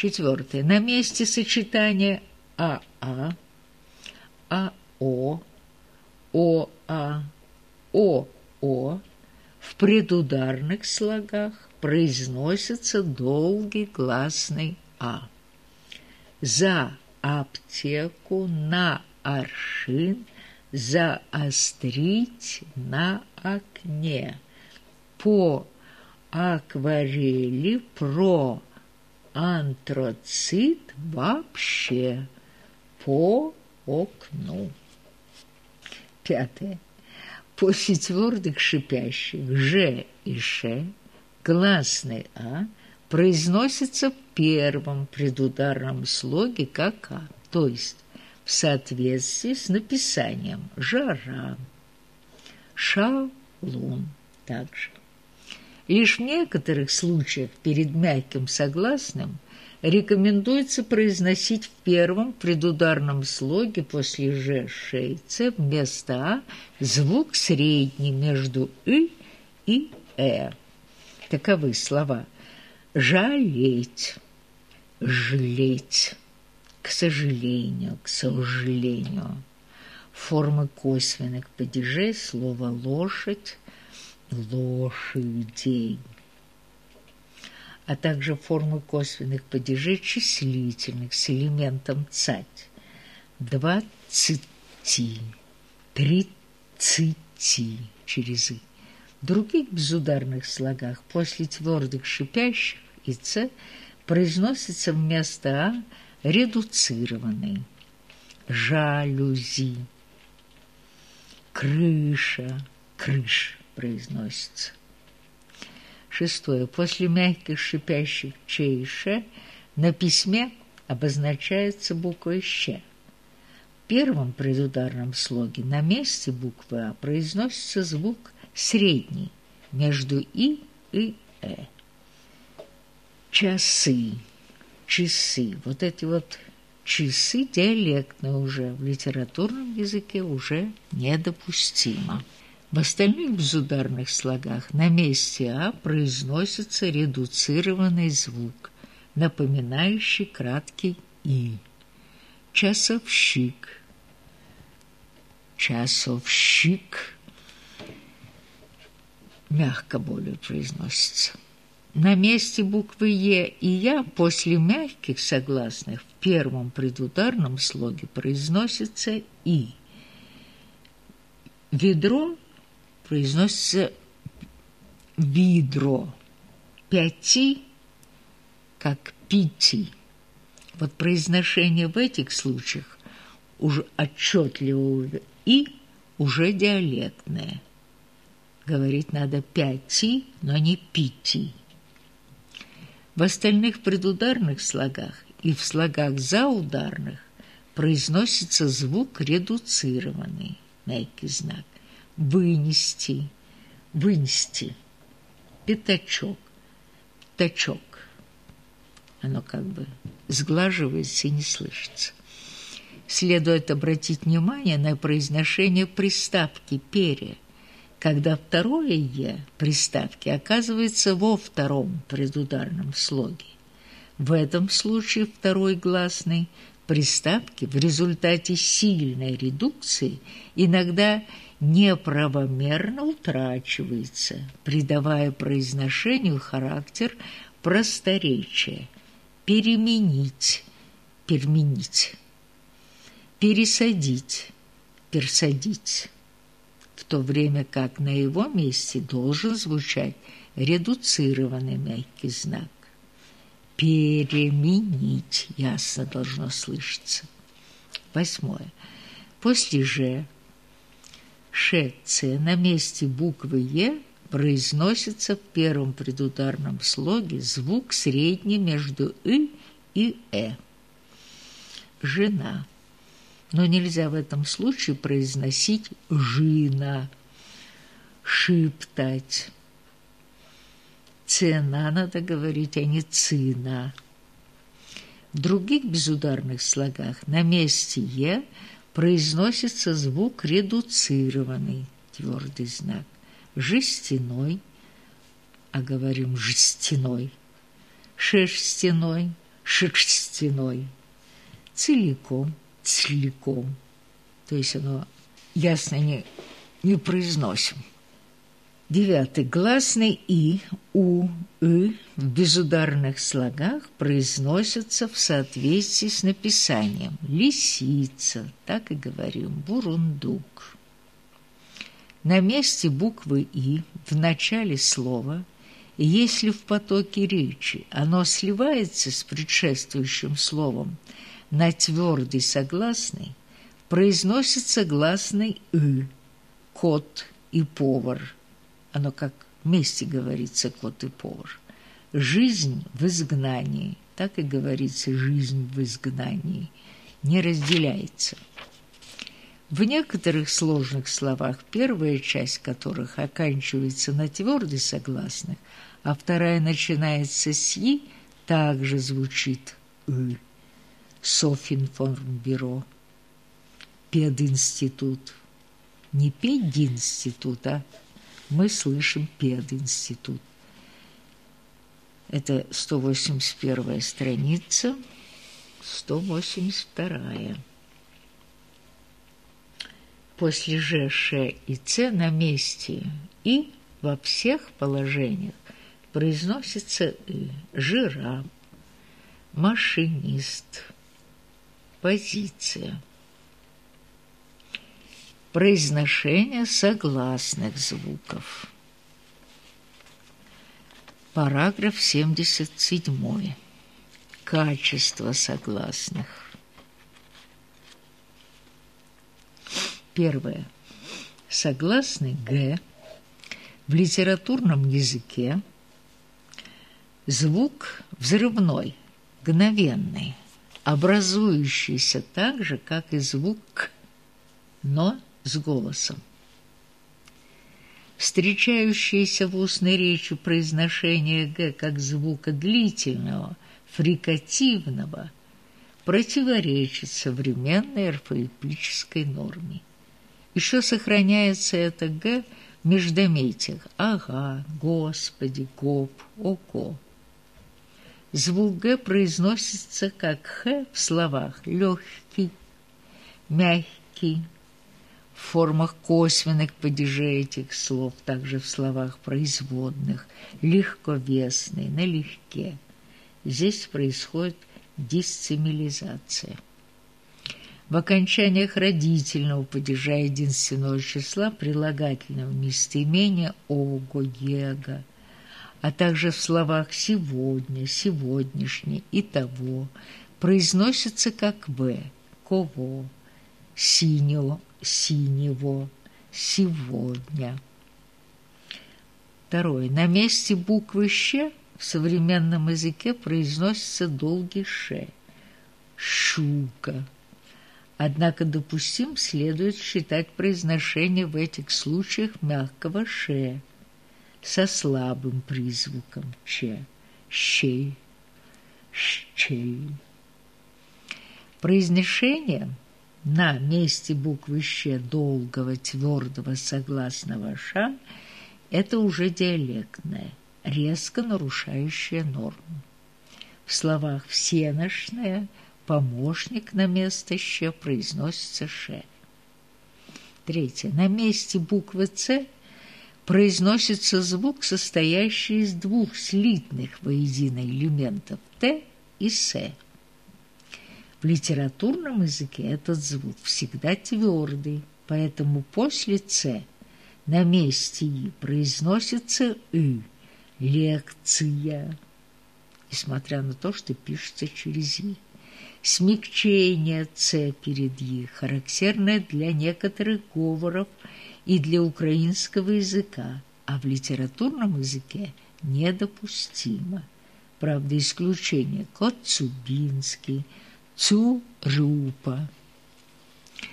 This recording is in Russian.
Четвертое. На месте сочетания АА, АО, ОА, ОО в предударных слогах произносится долгий гласный А. За аптеку, на аршин, заострить на окне, по акварели, про антрацит вообще, по окну. Пятое. После твердых шипящих «ж» и «ш» гласный «а» произносится в первом предударном слоге как «а», то есть в соответствии с написанием «жара», «шалун» также. Лишь в некоторых случаях перед мягким согласным рекомендуется произносить в первом предударном слоге после «ж» шейца вместо «а» звук средний между «и» и «э». Таковы слова «жалеть», «жалеть», «к сожалению», «к сожалению». Формы косвенных падежей слова «лошадь», «лошадей», а также формы косвенных падежей числительных с элементом «цать» двадцати, тридцати через «и». В других безударных слогах после твердых шипящих и «ц» произносится вместо «а» редуцированный. Жалюзи, крыша, крыш произносится. Шестое. После мягких шипящих чейша на письме обозначается буква «щ». В первом предударном слоге на месте буквы «а» произносится звук средний между «и» и «э». Часы, часы, вот эти вот часы диалектные уже в литературном языке уже недопустимо. В остальных безударных слогах на месте «а» произносится редуцированный звук, напоминающий краткий «и». Часовщик, часовщик мягко более произносится. На месте буквы «е» и «я» после мягких согласных в первом предударном слоге произносится «и». Ведро произносится «видро». Пяти, как «пяти». Вот произношение в этих случаях уже отчетливого «и» уже диалектное. Говорить надо «пяти», но не «пяти». В остальных предударных слогах и в слогах заударных произносится звук редуцированный, мягкий знак вынести, вынести, пятачок, пятачок. Оно как бы сглаживается и не слышится. Следует обратить внимание на произношение приставки «пере», когда второе «е» приставки оказывается во втором предударном слоге. В этом случае второй гласный приставки в результате сильной редукции иногда неправомерно утрачивается, придавая произношению характер просторечия. Переменить, переменить, пересадить, персадить, в то время как на его месте должен звучать редуцированный мягкий знак. Переменить ясно должно слышаться. Восьмое. После «же» ШЦ на месте буквы Е произносится в первом предударном слоге звук средний между «ы» и «э». Жена. Но нельзя в этом случае произносить «жина», «шептать». «Цена» надо говорить, а не «цина». В других безударных слогах на месте «е» произносится звук редуцированный, твердый знак, жестяной, а говорим жестяной, шерстяной, шерстяной, целиком, целиком. То есть оно ясно не, не произносим. Девятый. Гласный «и», «у», «ы» в безударных слогах произносятся в соответствии с написанием. Лисица, так и говорим, бурундук. На месте буквы «и» в начале слова, если в потоке речи оно сливается с предшествующим словом на твердый согласный, произносится гласный «ы» – кот и повар. Оно как вместе говорится кот и повар. Жизнь в изгнании, так и говорится жизнь в изгнании, не разделяется – в некоторых сложных словах, первая часть которых оканчивается на твердый согласных, а вторая начинается с «и», также звучит «ы». Софинформбюро, пединститут. Не пединститут, а мы слышим пединститут. Это 181 страница, 182. После Ж, Ш и Ц на месте и во всех положениях произносится «и». Жираф, машинист, позиция. Произношение согласных звуков. Параграф 77. Качество согласных. Первое. Согласный «г» в литературном языке звук взрывной, мгновенный, образующийся так же, как и звук «к», но с голосом. Встречающееся в устной речи произношение «г» как звука длительного, фрикативного, противоречит современной орфоэпической норме. Еще сохраняется это «г» в междометиях «ага», «господи», «гоп», «око». Звук «г» произносится как «х» в словах «легкий», «мягкий», формах косвенных падежей этих слов, также в словах производных, легковесный, налегке. Здесь происходит дисцимилизация. В окончаниях родительного падежа единственного числа прилагательного местоимения «ого», «его», а также в словах «сегодня», «сегодняшний» и «того» произносятся как «в», «кого», «синего», «синего», «сегодня». Второе. На месте буквы «щ» в современном языке произносится долгий «ш» – «щука». Однако допустим следует считать произношение в этих случаях мягкого «ш» со слабым призвуком «ч» – «щей», «щей». Произношение на месте буквы «щ» долгого твердого согласного «ш» – это уже диалектное, резко нарушающее норму. В словах «всеношное» – помощник на место «щ» произносится «ше». Третье. На месте буквы «ц» произносится звук, состоящий из двух слитных воедино элементов «т» и «с». В литературном языке этот звук всегда твердый, поэтому после «ц» на месте «и» произносится «ы» – «лекция», несмотря на то, что пишется через «и» смягчение «ц» перед «и», характерное для некоторых говоров и для украинского языка, а в литературном языке недопустимо. Правда, исключение Коцубинский, Zurupa.